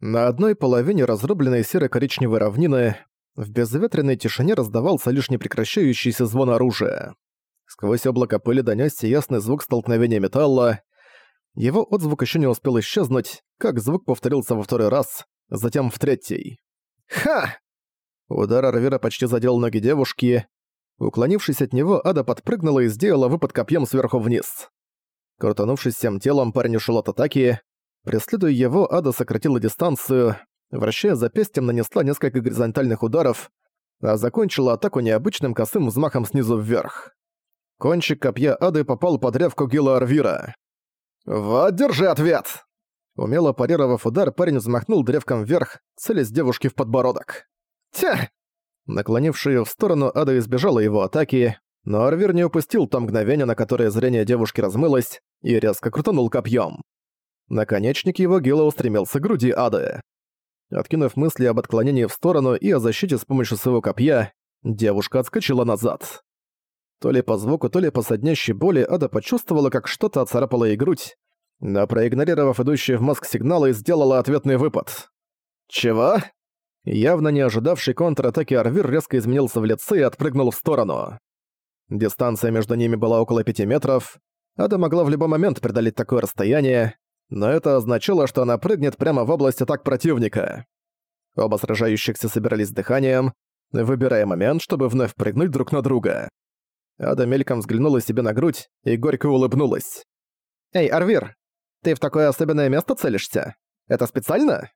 На одной половине разрубленной серо-коричневой равнины в безветренной тишине раздавался лишь непрекращающийся звон оружия. Сквозь облако пыли донёсся ясный звук столкновения металла. Его отзвук ещё не успел исчезнуть, как звук повторился во второй раз, затем в третий. «Ха!» Удар Арвира почти задел ноги девушки. Уклонившись от него, Ада подпрыгнула и сделала выпад копьем сверху вниз. Крутанувшись всем телом, парень ушел от атаки. Преследуя его, Ада сократила дистанцию, вращая запястьем нанесла несколько горизонтальных ударов, а закончила атаку необычным косым взмахом снизу вверх. Кончик копья Ады попал под ревку Гила Арвира. «Вот, держи ответ!» Умело парировав удар, парень взмахнул древком вверх, целясь девушке в подбородок. «Тя!» Наклонивший её в сторону, Ада избежала его атаки, но Арвир не упустил то мгновение, на которое зрение девушки размылось, и резко крутанул копьем. Наконечник его гила устремился к груди Ады. Откинув мысли об отклонении в сторону и о защите с помощью своего копья, девушка отскочила назад. То ли по звуку, то ли по соднящей боли Ада почувствовала, как что-то оцарапало ей грудь, но проигнорировав идущие в мозг сигналы, сделала ответный выпад. «Чего?» Явно не ожидавший контратаки Арвир резко изменился в лице и отпрыгнул в сторону. Дистанция между ними была около пяти метров. Ада могла в любой момент преодолеть такое расстояние, но это означало, что она прыгнет прямо в область атак противника. Оба сражающихся собирались дыханием, выбирая момент, чтобы вновь прыгнуть друг на друга. Ада мельком взглянула себе на грудь и горько улыбнулась. «Эй, Арвир, ты в такое особенное место целишься? Это специально?»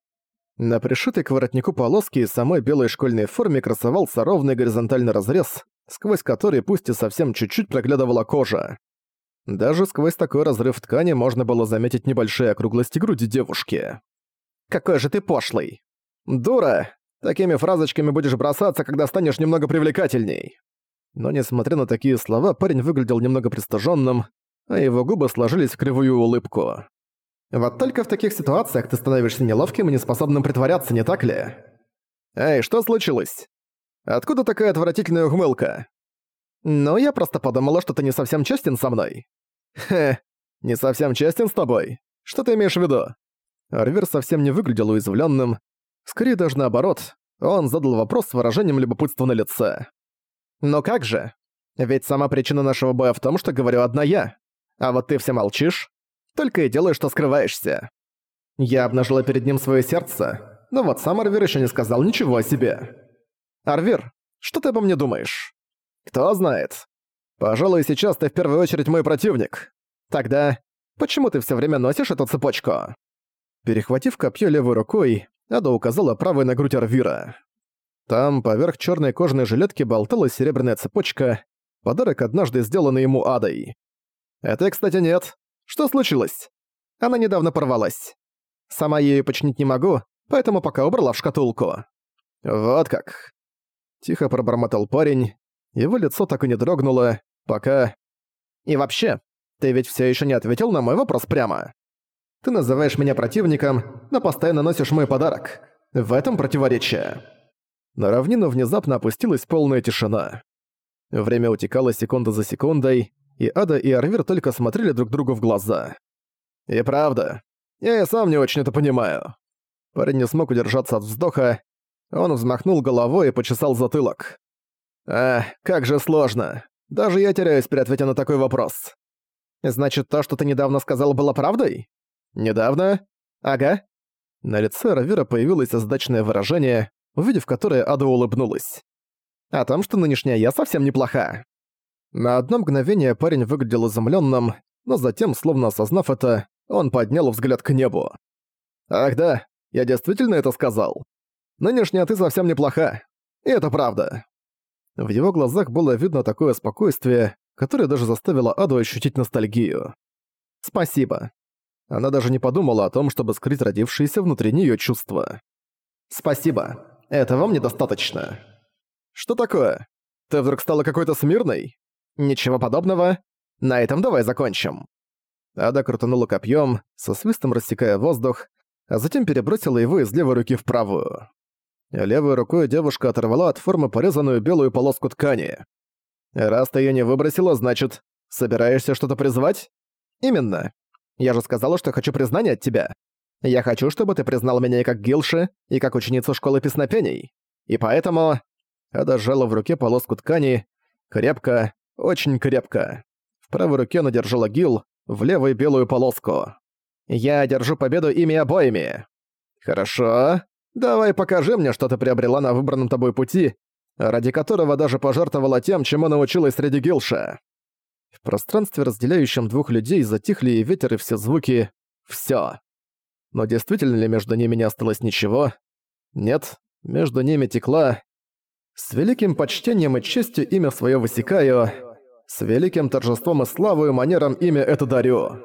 На пришитой к воротнику полоски из самой белой школьной форме красовался ровный горизонтальный разрез, сквозь который пусть и совсем чуть-чуть проглядывала кожа. Даже сквозь такой разрыв ткани можно было заметить небольшие округлости груди девушки. «Какой же ты пошлый!» «Дура! Такими фразочками будешь бросаться, когда станешь немного привлекательней!» Но несмотря на такие слова, парень выглядел немного пристыженным, а его губы сложились в кривую улыбку. «Вот только в таких ситуациях ты становишься неловким и неспособным притворяться, не так ли?» «Эй, что случилось?» Откуда такая отвратительная ухмылка? Ну, я просто подумала, что ты не совсем честен со мной. Хе, не совсем честен с тобой. Что ты имеешь в виду? Арвер совсем не выглядел уязвленным. Скорее даже наоборот, он задал вопрос с выражением любопытства на лице. «Но как же? Ведь сама причина нашего боя в том, что говорю одна я. А вот ты все молчишь, только и делаешь, что скрываешься. Я обнажила перед ним свое сердце, но вот сам Арвер еще не сказал ничего о себе. «Арвир, что ты обо мне думаешь?» «Кто знает. Пожалуй, сейчас ты в первую очередь мой противник. Тогда почему ты все время носишь эту цепочку?» Перехватив копье левой рукой, Ада указала правой на грудь Арвира. Там, поверх черной кожаной жилетки, болталась серебряная цепочка, подарок однажды сделанный ему Адой. «Это, кстати, нет. Что случилось?» Она недавно порвалась. Сама ею починить не могу, поэтому пока убрала в шкатулку. Вот как. Тихо пробормотал парень. Его лицо так и не дрогнуло, пока... И вообще, ты ведь все еще не ответил на мой вопрос прямо. Ты называешь меня противником, но постоянно носишь мой подарок. В этом противоречие. На равнину внезапно опустилась полная тишина. Время утекало секунда за секундой, и Ада и Арвир только смотрели друг другу в глаза. И правда, я и сам не очень это понимаю. Парень не смог удержаться от вздоха, он взмахнул головой и почесал затылок. «Эх, как же сложно. Даже я теряюсь при ответе на такой вопрос. Значит, то, что ты недавно сказал, было правдой? Недавно? Ага». На лице Равира появилось озадаченное выражение, увидев которое Ада улыбнулась. «О том, что нынешняя я совсем неплоха». На одно мгновение парень выглядел изумлённым, но затем, словно осознав это, он поднял взгляд к небу. «Ах да, я действительно это сказал?» Нынешняя ты совсем неплоха. И это правда». В его глазах было видно такое спокойствие, которое даже заставило Аду ощутить ностальгию. «Спасибо». Она даже не подумала о том, чтобы скрыть родившиеся внутри неё чувства. «Спасибо. Этого мне достаточно». «Что такое? Ты вдруг стала какой-то смирной?» «Ничего подобного. На этом давай закончим». Ада крутанула копьем, со свистом рассекая воздух, а затем перебросила его из левой руки в правую. Левой рукой девушка оторвала от формы порезанную белую полоску ткани. «Раз ты её не выбросила, значит, собираешься что-то призвать?» «Именно. Я же сказала, что хочу признания от тебя. Я хочу, чтобы ты признал меня и как Гилши, и как ученицу школы песнопений. И поэтому...» Ада сжала в руке полоску ткани. Крепко, очень крепко. В правой руке она держала Гил, в левой белую полоску. «Я держу победу ими обоими». «Хорошо. Давай покажи мне, что ты приобрела на выбранном тобой пути, ради которого даже пожертвовала тем, чему научилась среди Гилша». В пространстве, разделяющем двух людей, затихли и ветер, и все звуки. Всё. Но действительно ли между ними не осталось ничего? Нет, между ними текла... С великим почтением и честью имя своё высекаю, с великим торжеством и славою манерам имя это дарю.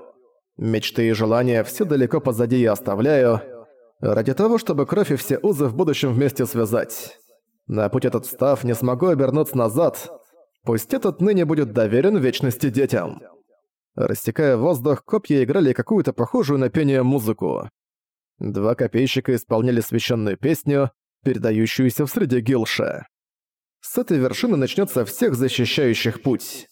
Мечты и желания все далеко позади я оставляю, ради того, чтобы кровь и все узы в будущем вместе связать. На путь этот встав, не смогу обернуться назад, Пусть этот ныне будет доверен вечности детям. Растекая воздух, копья играли какую-то похожую на пение музыку. Два копейщика исполняли священную песню, передающуюся в среде Гилша. С этой вершины начнется всех защищающих путь.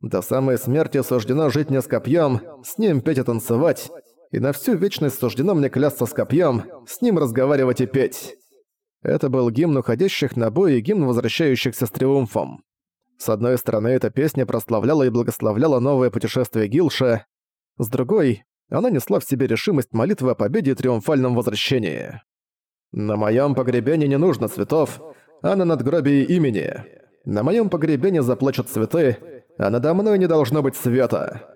До самой смерти суждено жить мне с копьем, с ним петь и танцевать, и на всю вечность суждено мне клясться с копьем, с ним разговаривать и петь. Это был гимн уходящих на бой и гимн возвращающихся с триумфом. С одной стороны, эта песня прославляла и благословляла новое путешествие Гилша, с другой, она несла в себе решимость молитвы о победе и триумфальном возвращении. «На моем погребении не нужно цветов, а на надгробии имени. На моем погребении заплачут цветы, а надо мной не должно быть света.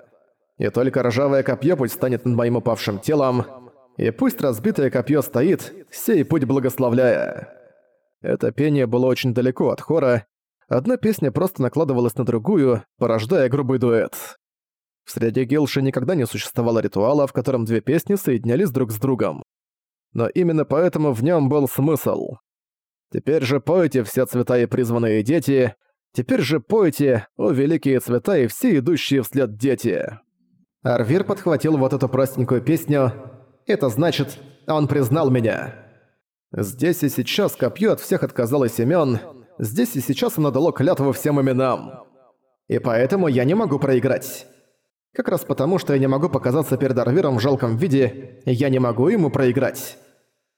И только ржавое копье пусть станет над моим упавшим телом, и пусть разбитое копье стоит, сей путь благословляя». Это пение было очень далеко от хора, Одна песня просто накладывалась на другую, порождая грубый дуэт. В среде Гилши никогда не существовало ритуала, в котором две песни соединялись друг с другом. Но именно поэтому в нем был смысл. Теперь же пойте все цвета и призванные дети, теперь же пойте, о великие цвета и все идущие вслед дети. Арвир подхватил вот эту простенькую песню. Это значит, он признал меня. Здесь и сейчас копье от всех отказалось имен, Здесь и сейчас оно дало клятву всем именам. И поэтому я не могу проиграть. Как раз потому, что я не могу показаться перед Арвиром в жалком виде, я не могу ему проиграть.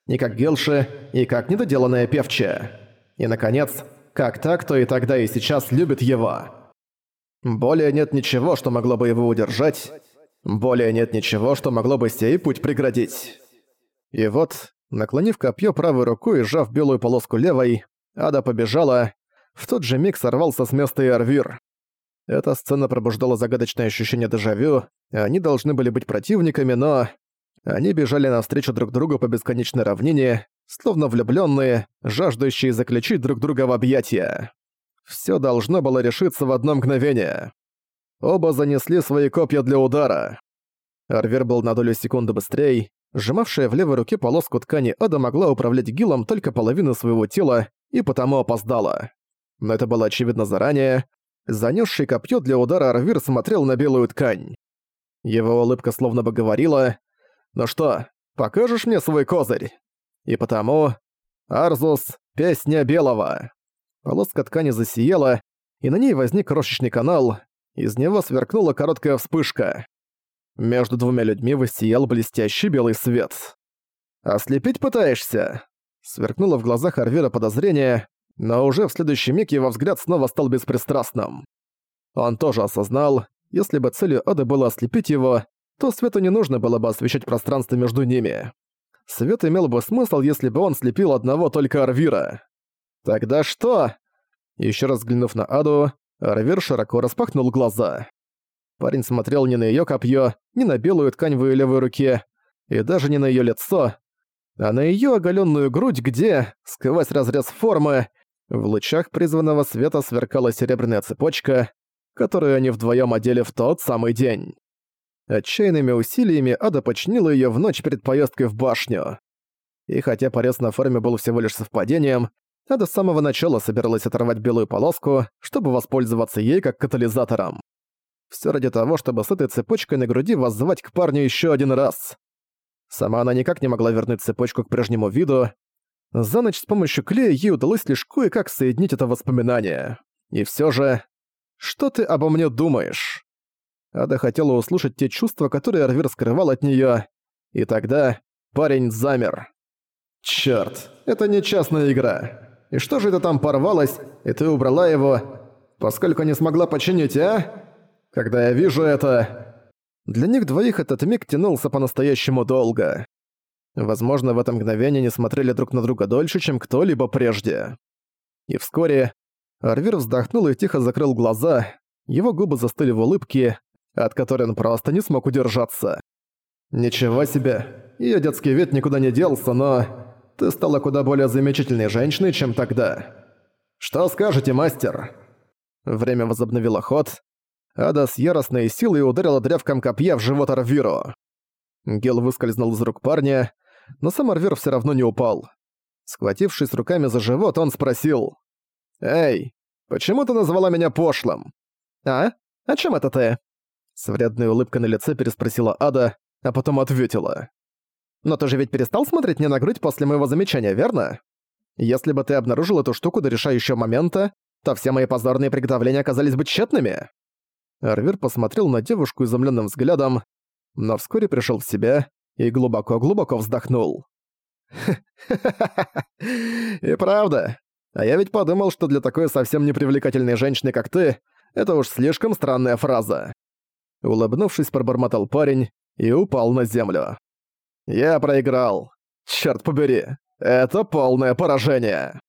И как Гелши, и как недоделанная певчая. И, наконец, как так, то и тогда, и сейчас любит его. Более нет ничего, что могло бы его удержать. Более нет ничего, что могло бы сей путь преградить. И вот, наклонив копье правой рукой и сжав белую полоску левой, Ада побежала. В тот же миг сорвался с места и Арвир. Эта сцена пробуждала загадочное ощущение дежавю. Они должны были быть противниками, но... Они бежали навстречу друг другу по бесконечной равнине, словно влюбленные, жаждущие заключить друг друга в объятия. Все должно было решиться в одно мгновение. Оба занесли свои копья для удара. Арвир был на долю секунды быстрее. Сжимавшая в левой руке полоску ткани Ада могла управлять гилом только половину своего тела, и потому опоздала. Но это было очевидно заранее. Занесший копье для удара Арвир смотрел на белую ткань. Его улыбка словно бы говорила «Ну что, покажешь мне свой козырь?» И потому «Арзус, песня белого». Полоска ткани засияла, и на ней возник крошечный канал, из него сверкнула короткая вспышка. Между двумя людьми воссиял блестящий белый свет. «Ослепить пытаешься?» Сверкнуло в глазах Арвира подозрение, но уже в следующий миг его взгляд снова стал беспристрастным. Он тоже осознал, если бы целью Ады было ослепить его, то свету не нужно было бы освещать пространство между ними. Свет имел бы смысл, если бы он слепил одного только Арвира. «Тогда что?» Еще раз взглянув на Аду, Арвир широко распахнул глаза. Парень смотрел не на ее копье, не на белую ткань в ее левой руке, и даже не на ее лицо, а на её оголенную грудь, где, сквозь разрез формы, в лучах призванного света сверкала серебряная цепочка, которую они вдвоем одели в тот самый день. Отчаянными усилиями Ада починила её в ночь перед поездкой в башню. И хотя порез на форме был всего лишь совпадением, Ада с самого начала собиралась оторвать белую полоску, чтобы воспользоваться ей как катализатором. Всё ради того, чтобы с этой цепочкой на груди воззвать к парню ещё один раз. Сама она никак не могла вернуть цепочку к прежнему виду. За ночь с помощью клея ей удалось лишь кое-как соединить это воспоминание. И всё же... Что ты обо мне думаешь? Ада хотела услышать те чувства, которые Арвир скрывал от неё, и тогда Парень замер. «Чёрт, это не частная игра. И что же это там порвалось, и ты убрала его, поскольку не смогла починить, а? Когда я вижу это...» Для них двоих этот миг тянулся по-настоящему долго. Возможно, в это мгновение не смотрели друг на друга дольше, чем кто-либо прежде. И вскоре Арвир вздохнул и тихо закрыл глаза, его губы застыли в улыбке, от которой он просто не смог удержаться. «Ничего себе, её детский вид никуда не делся, но ты стала куда более замечательной женщиной, чем тогда. Что скажете, мастер?» Время возобновило ход. Ада с яростной силой ударила древком копья в живот Арвиру. Гел выскользнул из рук парня, но сам Арвир всё равно не упал. Схватившись руками за живот, он спросил. «Эй, почему ты назвала меня пошлым?» «А? О чем это ты?» С вредной улыбкой на лице переспросила Ада, а потом ответила. «Но ты же ведь перестал смотреть мне на грудь после моего замечания, верно? Если бы ты обнаружил эту штуку до решающего момента, то все мои позорные приготовления оказались бы тщетными». Арвир посмотрел на девушку изумленным взглядом, но вскоре пришел в себя и глубоко-глубоко вздохнул. «И правда. А я ведь подумал, что для такой совсем непривлекательной женщины, как ты, это уж слишком странная фраза». Улыбнувшись, пробормотал парень и упал на землю. «Я проиграл. Черт побери, это полное поражение!»